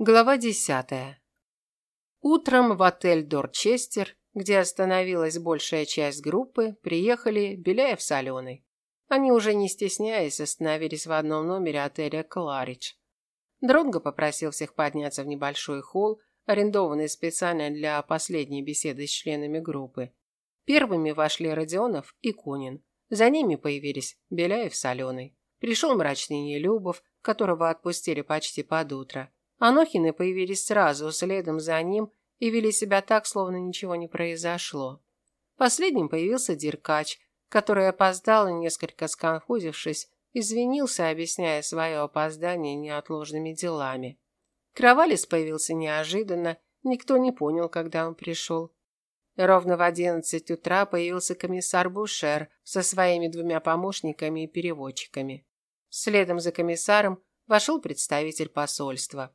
Глава десятая. Утром в отель Дорчестер, где остановилась большая часть группы, приехали Беляев с Аленой. Они уже не стесняясь остановились в одном номере отеля Кларидж. Дронго попросил всех подняться в небольшой холл, арендованный специально для последней беседы с членами группы. Первыми вошли Родионов и Кунин. За ними появились Беляев с Аленой. Пришел мрачный Нелюбов, которого отпустили почти под утро. Анохины появились сразу, следом за ним, и вели себя так, словно ничего не произошло. Последним появился Диркач, который опоздал и, несколько сконфузившись, извинился, объясняя свое опоздание неотложными делами. Кровалис появился неожиданно, никто не понял, когда он пришел. Ровно в одиннадцать утра появился комиссар Бушер со своими двумя помощниками и переводчиками. Следом за комиссаром вошел представитель посольства.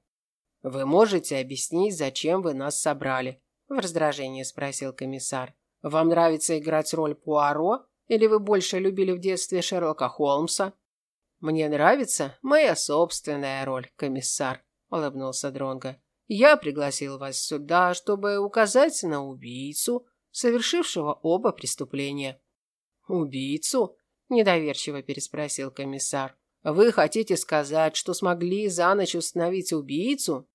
«Вы можете объяснить, зачем вы нас собрали?» – в раздражении спросил комиссар. «Вам нравится играть роль Пуаро? Или вы больше любили в детстве Шерлока Холмса?» «Мне нравится моя собственная роль, комиссар», – улыбнулся Дронго. «Я пригласил вас сюда, чтобы указать на убийцу, совершившего оба преступления». «Убийцу?» – недоверчиво переспросил комиссар. «Вы хотите сказать, что смогли за ночь установить убийцу?»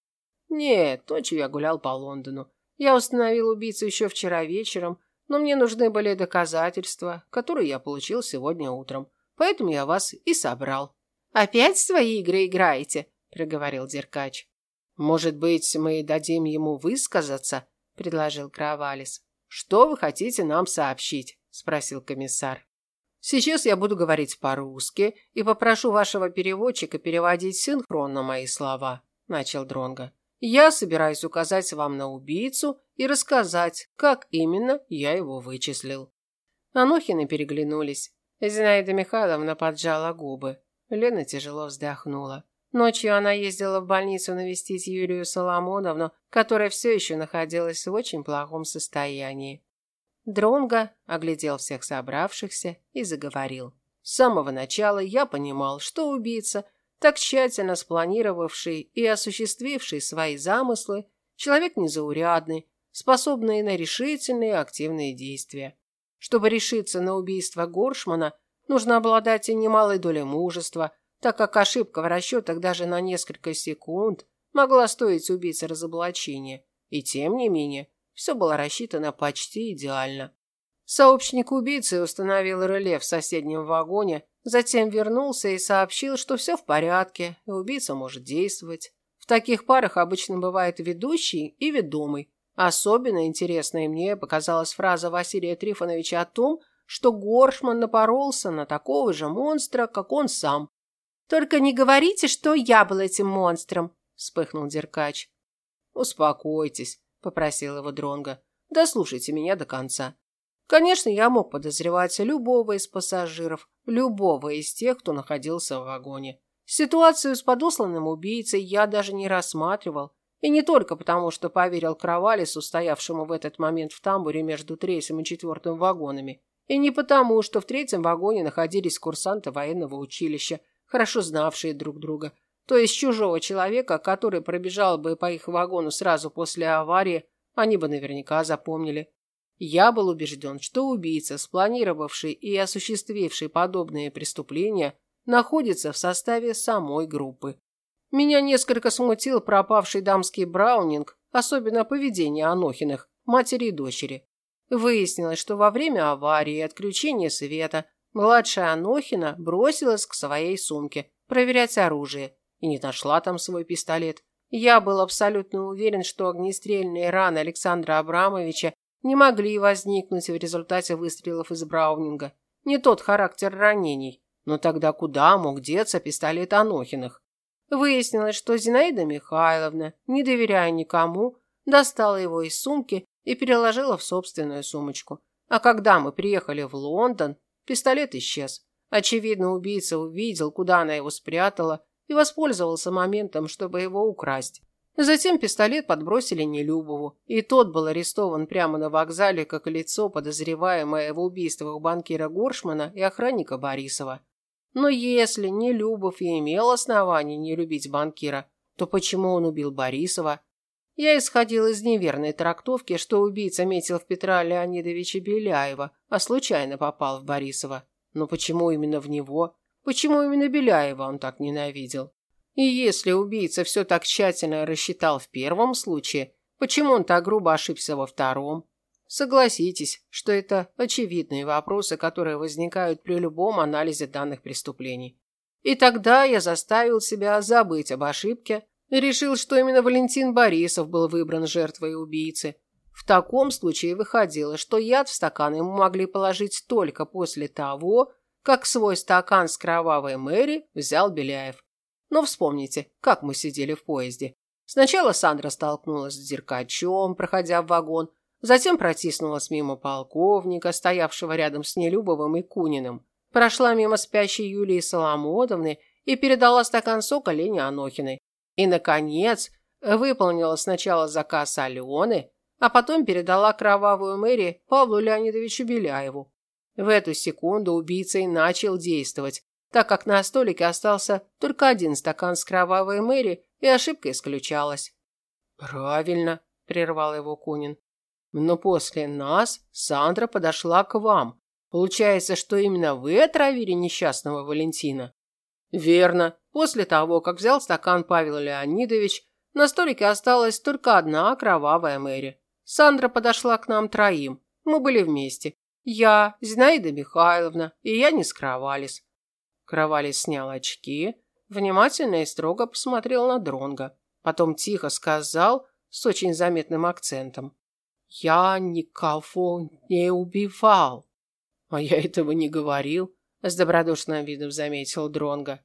Нет, ночью я гулял по Лондону. Я установил убийцу еще вчера вечером, но мне нужны были доказательства, которые я получил сегодня утром. Поэтому я вас и собрал. Опять свои игры играете, проговорил Деркач. Может быть, мы дадим ему высказаться, предложил Кравалис. Что вы хотите нам сообщить? спросил комиссар. Сейчас я буду говорить по-русски и попрошу вашего переводчика переводить синхронно мои слова, начал Дронга. Я собираюсь указать вам на убийцу и рассказать, как именно я его вычислил. Анохины переглянулись. Зинаида Михайловна поджала губы. Лена тяжело вздохнула. Ночью она ездила в больницу навестить Юлию Соломоновну, которая все еще находилась в очень плохом состоянии. Дронго оглядел всех собравшихся и заговорил. С самого начала я понимал, что убийца так тщательно спланировавший и осуществивший свои замыслы, человек незаурядный, способный на решительные активные действия. Чтобы решиться на убийство Горшмана, нужно обладать и немалой долей мужества, так как ошибка в расчетах даже на несколько секунд могла стоить убийце разоблачения. И тем не менее, все было рассчитано почти идеально. Сообщник убийцы установил реле в соседнем вагоне, затем вернулся и сообщил, что все в порядке, и убийца может действовать. В таких парах обычно бывает ведущий и ведомый. Особенно интересной мне показалась фраза Василия Трифоновича о том, что Горшман напоролся на такого же монстра, как он сам. «Только не говорите, что я был этим монстром», – вспыхнул Деркач. «Успокойтесь», – попросил его Дронга. «Дослушайте меня до конца. Конечно, я мог подозревать любого из пассажиров, любого из тех, кто находился в вагоне. Ситуацию с подосланным убийцей я даже не рассматривал. И не только потому, что поверил Кровалису, стоявшему в этот момент в тамбуре между третьим и четвертым вагонами. И не потому, что в третьем вагоне находились курсанты военного училища, хорошо знавшие друг друга. То есть чужого человека, который пробежал бы по их вагону сразу после аварии, они бы наверняка запомнили. Я был убежден, что убийца, спланировавший и осуществивший подобные преступления, находится в составе самой группы. Меня несколько смутил пропавший дамский браунинг, особенно поведение Анохиных, матери и дочери. Выяснилось, что во время аварии и отключения света младшая Анохина бросилась к своей сумке проверять оружие и не нашла там свой пистолет. Я был абсолютно уверен, что огнестрельные раны Александра Абрамовича не могли возникнуть в результате выстрелов из Браунинга. Не тот характер ранений. Но тогда куда мог деться пистолет Анохиных? Выяснилось, что Зинаида Михайловна, не доверяя никому, достала его из сумки и переложила в собственную сумочку. А когда мы приехали в Лондон, пистолет исчез. Очевидно, убийца увидел, куда она его спрятала, и воспользовался моментом, чтобы его украсть. Затем пистолет подбросили Нелюбову, и тот был арестован прямо на вокзале как лицо, подозреваемое в убийствах банкира Горшмана и охранника Борисова. Но если Нелюбов и имел основания не любить банкира, то почему он убил Борисова? Я исходил из неверной трактовки, что убийца метил в Петра Леонидовича Беляева, а случайно попал в Борисова. Но почему именно в него? Почему именно Беляева он так ненавидел? И если убийца все так тщательно рассчитал в первом случае, почему он так грубо ошибся во втором? Согласитесь, что это очевидные вопросы, которые возникают при любом анализе данных преступлений. И тогда я заставил себя забыть об ошибке и решил, что именно Валентин Борисов был выбран жертвой убийцы. В таком случае выходило, что яд в стакан ему могли положить только после того, как свой стакан с кровавой Мэри взял Беляев. Но вспомните, как мы сидели в поезде. Сначала Сандра столкнулась с Деркачем, проходя в вагон, Затем протиснулась мимо полковника, стоявшего рядом с Нелюбовым и Куниным. Прошла мимо спящей Юлии Соломодовны и передала стакан сока Лене Анохиной. И, наконец, выполнила сначала заказ Алены, а потом передала кровавую Мэри Павлу Леонидовичу Беляеву. В эту секунду убийца и начал действовать, так как на столике остался только один стакан с кровавой Мэри, и ошибка исключалась. «Правильно», – прервал его Кунин. Но после нас Сандра подошла к вам. Получается, что именно вы отравили несчастного Валентина? Верно. После того, как взял стакан Павел Леонидович, на столике осталась только одна кровавая Мэри. Сандра подошла к нам троим. Мы были вместе. Я, Зинаида Михайловна и я не скрывались. Кровалис снял очки, внимательно и строго посмотрел на Дронга, потом тихо сказал с очень заметным акцентом: я никого не убивал. А я этого не говорил, с добродушным видом заметил Дронга.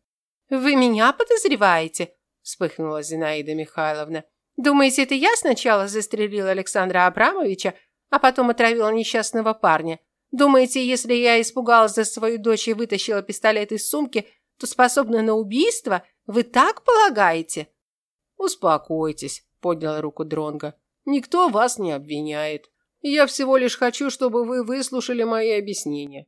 Вы меня подозреваете? вспыхнула Зинаида Михайловна. Думаете, это я сначала застрелил Александра Абрамовича, а потом отравила несчастного парня? Думаете, если я испугалась за свою дочь и вытащила пистолет из сумки, то способна на убийство? Вы так полагаете? Успокойтесь, поднял руку Дронга. Никто вас не обвиняет. Я всего лишь хочу, чтобы вы выслушали мои объяснения.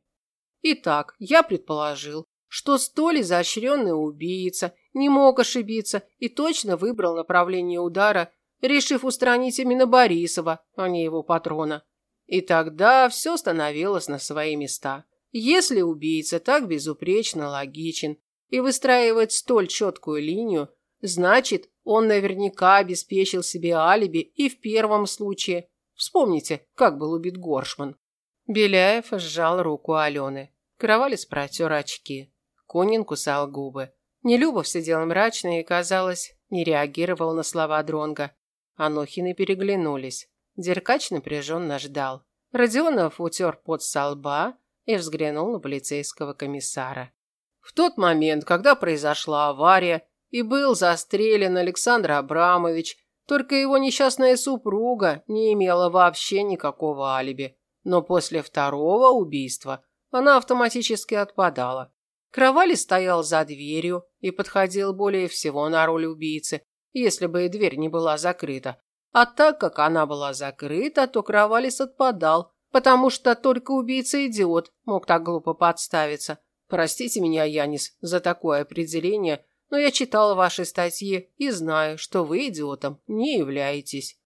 Итак, я предположил, что столь изощренный убийца не мог ошибиться и точно выбрал направление удара, решив устранить именно Борисова, а не его патрона. И тогда все становилось на свои места. Если убийца так безупречно логичен и выстраивает столь четкую линию, значит, он наверняка обеспечил себе алиби и в первом случае. Вспомните, как был убит Горшман. Беляев сжал руку Алены. Кровалец протер очки. Конин кусал губы. Нелюбов сидел мрачно и, казалось, не реагировал на слова Дронга. Анохины переглянулись. Деркач напряженно ждал. Родионов утер пот со лба и взглянул на полицейского комиссара. В тот момент, когда произошла авария, и был застрелен Александр Абрамович, только его несчастная супруга не имела вообще никакого алиби. Но после второго убийства она автоматически отпадала. Кровали стоял за дверью и подходил более всего на роль убийцы, если бы и дверь не была закрыта. А так как она была закрыта, то Кровалис отпадал, потому что только убийца-идиот мог так глупо подставиться. Простите меня, Янис, за такое определение, но я читал ваши статьи и знаю, что вы идиотом не являетесь.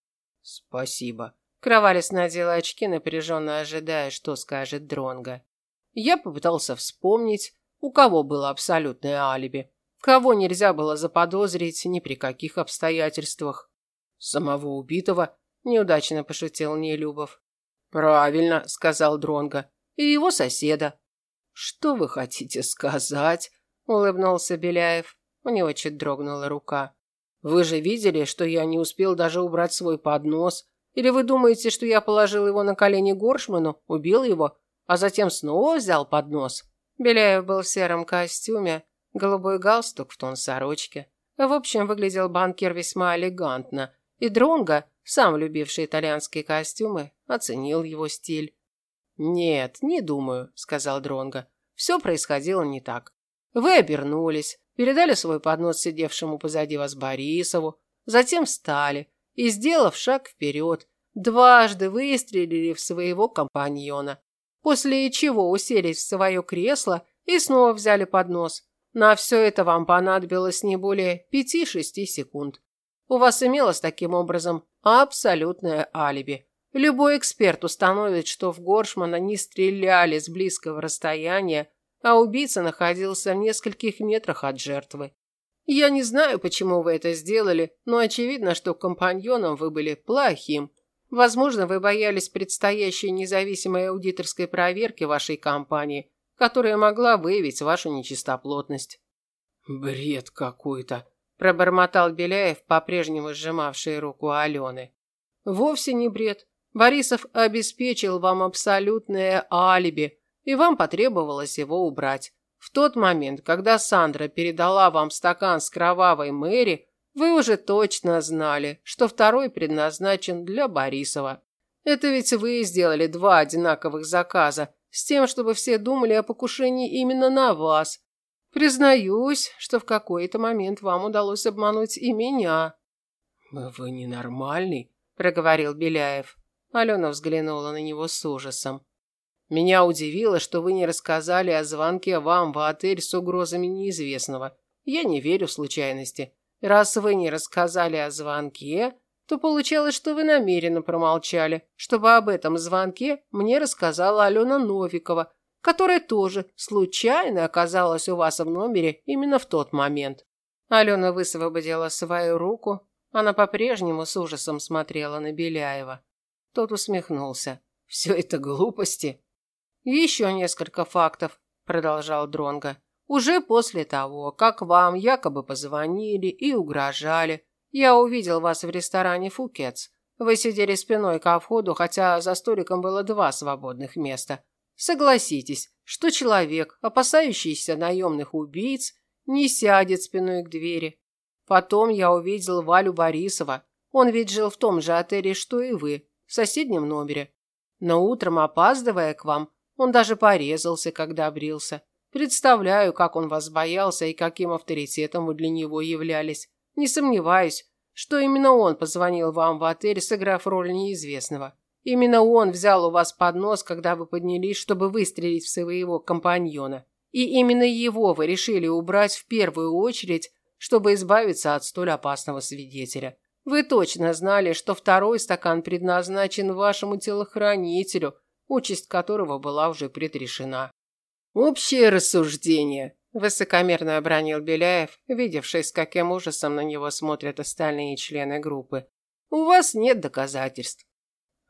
Спасибо. Кровалис надел очки, напряженно ожидая, что скажет Дронга. Я попытался вспомнить, у кого было абсолютное алиби, кого нельзя было заподозрить ни при каких обстоятельствах. Самого убитого неудачно пошутил Нелюбов. Правильно, сказал Дронга. И его соседа. Что вы хотите сказать? улыбнулся Беляев. У него чуть дрогнула рука. Вы же видели, что я не успел даже убрать свой поднос? Или вы думаете, что я положил его на колени Горшману, убил его, а затем снова взял поднос? Беляев был в сером костюме, голубой галстук в тон сорочки. В общем, выглядел банкир весьма элегантно, и Дронго, сам любивший итальянские костюмы, оценил его стиль. «Нет, не думаю», – сказал Дронго. «Все происходило не так. Вы обернулись, передали свой поднос сидевшему позади вас Борисову, затем встали и, сделав шаг вперед, дважды выстрелили в своего компаньона, после чего уселись в свое кресло и снова взяли поднос. На все это вам понадобилось не более 5-6 секунд. У вас имелось таким образом абсолютное алиби. Любой эксперт установит, что в Горшмана не стреляли с близкого расстояния, а убийца находился в нескольких метрах от жертвы. Я не знаю, почему вы это сделали, но очевидно, что компаньоном вы были плохим. Возможно, вы боялись предстоящей независимой аудиторской проверки вашей компании, которая могла выявить вашу нечистоплотность. Бред какой-то, пробормотал Беляев, по-прежнему сжимавший руку Алены. Вовсе не бред. Борисов обеспечил вам абсолютное алиби, и вам потребовалось его убрать. В тот момент, когда Сандра передала вам стакан с кровавой Мэри, вы уже точно знали, что второй предназначен для Борисова. Это ведь вы сделали два одинаковых заказа, с тем, чтобы все думали о покушении именно на вас. Признаюсь, что в какой-то момент вам удалось обмануть и меня. Вы ненормальный, проговорил Беляев. Алена взглянула на него с ужасом. Меня удивило, что вы не рассказали о звонке вам в отель с угрозами неизвестного. Я не верю в случайности. Раз вы не рассказали о звонке, то получалось, что вы намеренно промолчали, чтобы об этом звонке мне рассказала Алена Новикова, которая тоже случайно оказалась у вас в номере именно в тот момент. Алена высвободила свою руку. Она по-прежнему с ужасом смотрела на Беляева. Тот усмехнулся. Все это глупости. Еще несколько фактов, продолжал Дронга. Уже после того, как вам якобы позвонили и угрожали, я увидел вас в ресторане Фукетс. Вы сидели спиной ко входу, хотя за столиком было два свободных места. Согласитесь, что человек, опасающийся наемных убийц, не сядет спиной к двери. Потом я увидел Валю Борисова. Он ведь жил в том же отеле, что и вы в соседнем номере. Но утром, опаздывая к вам, он даже порезался, когда брился. Представляю, как он вас боялся и каким авторитетом вы для него являлись. Не сомневаюсь, что именно он позвонил вам в отель, сыграв роль неизвестного. Именно он взял у вас поднос, когда вы поднялись, чтобы выстрелить в своего компаньона. И именно его вы решили убрать в первую очередь, чтобы избавиться от столь опасного свидетеля. Вы точно знали, что второй стакан предназначен вашему телохранителю, участь которого была уже предрешена. Общее рассуждение, высокомерно обронил Беляев, видевший, с каким ужасом на него смотрят остальные члены группы. У вас нет доказательств.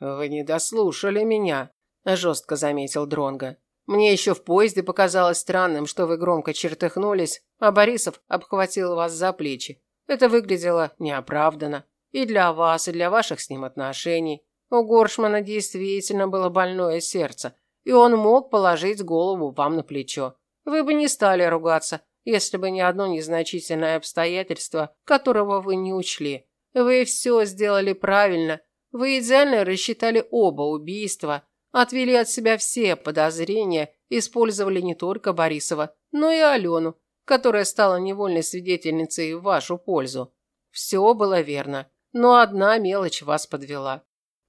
Вы не дослушали меня, жестко заметил Дронга. Мне еще в поезде показалось странным, что вы громко чертыхнулись, а Борисов обхватил вас за плечи. Это выглядело неоправданно. И для вас, и для ваших с ним отношений. У Горшмана действительно было больное сердце, и он мог положить голову вам на плечо. Вы бы не стали ругаться, если бы не одно незначительное обстоятельство, которого вы не учли. Вы все сделали правильно. Вы идеально рассчитали оба убийства, отвели от себя все подозрения, использовали не только Борисова, но и Алену, которая стала невольной свидетельницей в вашу пользу. Все было верно, но одна мелочь вас подвела.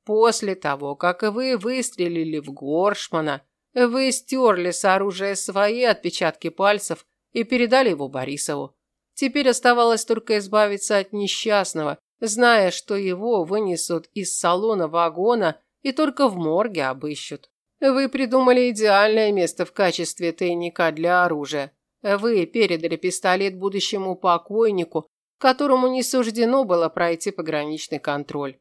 После того, как вы выстрелили в Горшмана, вы стерли с оружия свои отпечатки пальцев и передали его Борисову. Теперь оставалось только избавиться от несчастного, зная, что его вынесут из салона вагона и только в морге обыщут. Вы придумали идеальное место в качестве тайника для оружия. Вы передали пистолет будущему покойнику, которому не суждено было пройти пограничный контроль.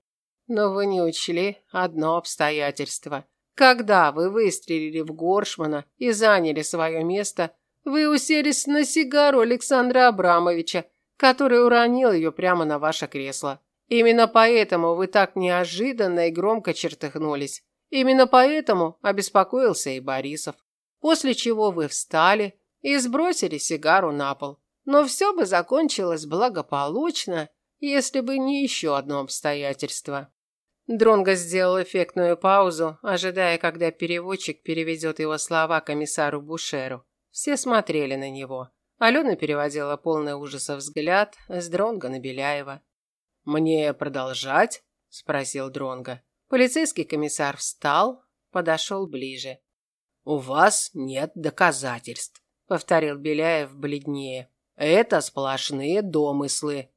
Но вы не учли одно обстоятельство. Когда вы выстрелили в Горшмана и заняли свое место, вы уселись на сигару Александра Абрамовича, который уронил ее прямо на ваше кресло. Именно поэтому вы так неожиданно и громко чертыхнулись. Именно поэтому обеспокоился и Борисов. После чего вы встали и сбросили сигару на пол. Но все бы закончилось благополучно, если бы не еще одно обстоятельство. Дронго сделал эффектную паузу, ожидая, когда переводчик переведет его слова комиссару Бушеру. Все смотрели на него. Алена переводила полный ужаса взгляд с Дронга на Беляева. «Мне продолжать?» – спросил Дронга. Полицейский комиссар встал, подошел ближе. «У вас нет доказательств. повторил Беляев бледнее. Это сплошные домыслы.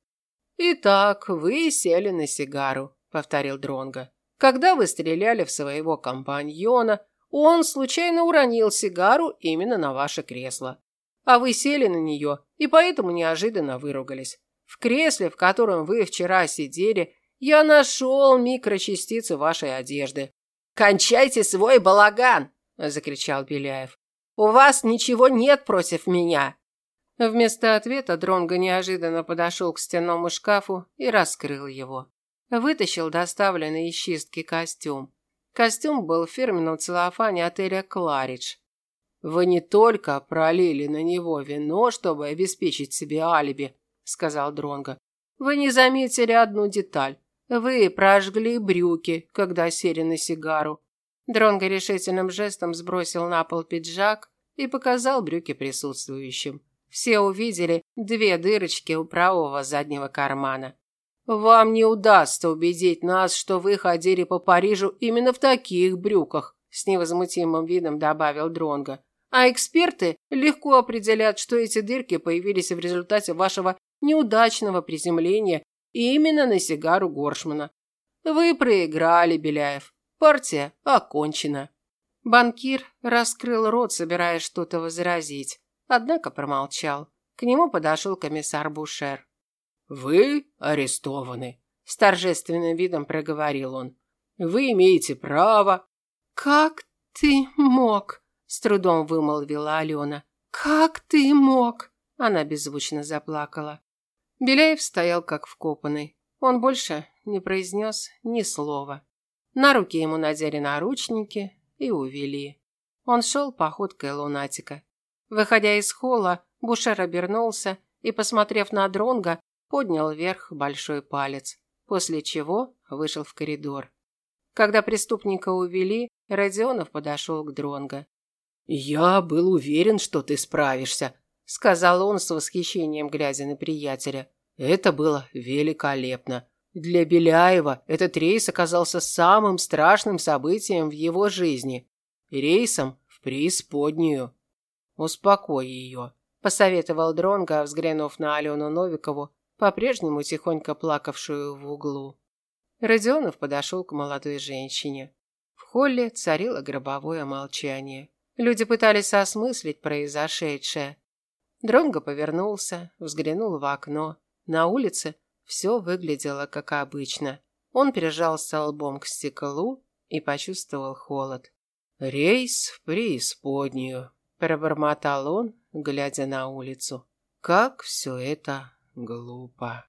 Итак, вы сели на сигару, повторил Дронга. Когда вы стреляли в своего компаньона, он случайно уронил сигару именно на ваше кресло. А вы сели на нее и поэтому неожиданно выругались. В кресле, в котором вы вчера сидели, я нашел микрочастицы вашей одежды. Кончайте свой балаган, закричал Беляев. У вас ничего нет против меня. Вместо ответа Дронго неожиданно подошел к стенному шкафу и раскрыл его. Вытащил доставленный из чистки костюм. Костюм был в фирменном целлофане отеля «Кларидж». «Вы не только пролили на него вино, чтобы обеспечить себе алиби», – сказал Дронго. «Вы не заметили одну деталь. Вы прожгли брюки, когда сели на сигару. Дронго решительным жестом сбросил на пол пиджак и показал брюки присутствующим. Все увидели две дырочки у правого заднего кармана. Вам не удастся убедить нас, что вы ходили по Парижу именно в таких брюках, с невозмутимым видом добавил Дронго. А эксперты легко определят, что эти дырки появились в результате вашего неудачного приземления Именно на сигару Горшмана. Вы проиграли, Беляев. Партия окончена. Банкир раскрыл рот, собираясь что-то возразить, однако промолчал. К нему подошел комиссар Бушер. «Вы арестованы», – с торжественным видом проговорил он. «Вы имеете право». «Как ты мог?» – с трудом вымолвила Алена. «Как ты мог?» Она беззвучно заплакала. Беляев стоял как вкопанный. Он больше не произнес ни слова. На руки ему надели наручники и увели. Он шел походкой лунатика. Выходя из холла, Бушер обернулся и, посмотрев на Дронга, поднял вверх большой палец, после чего вышел в коридор. Когда преступника увели, Родионов подошел к Дронго. «Я был уверен, что ты справишься», сказал он с восхищением, глядя на приятеля. Это было великолепно. Для Беляева этот рейс оказался самым страшным событием в его жизни. Рейсом в преисподнюю. Успокой ее, посоветовал Дронга, взглянув на Алену Новикову, по-прежнему тихонько плакавшую в углу. Родионов подошел к молодой женщине. В холле царило гробовое молчание. Люди пытались осмыслить произошедшее. Дронго повернулся, взглянул в окно. На улице все выглядело как обычно. Он прижался лбом к стеклу и почувствовал холод. «Рейс в преисподнюю», – пробормотал он, глядя на улицу. «Как все это глупо».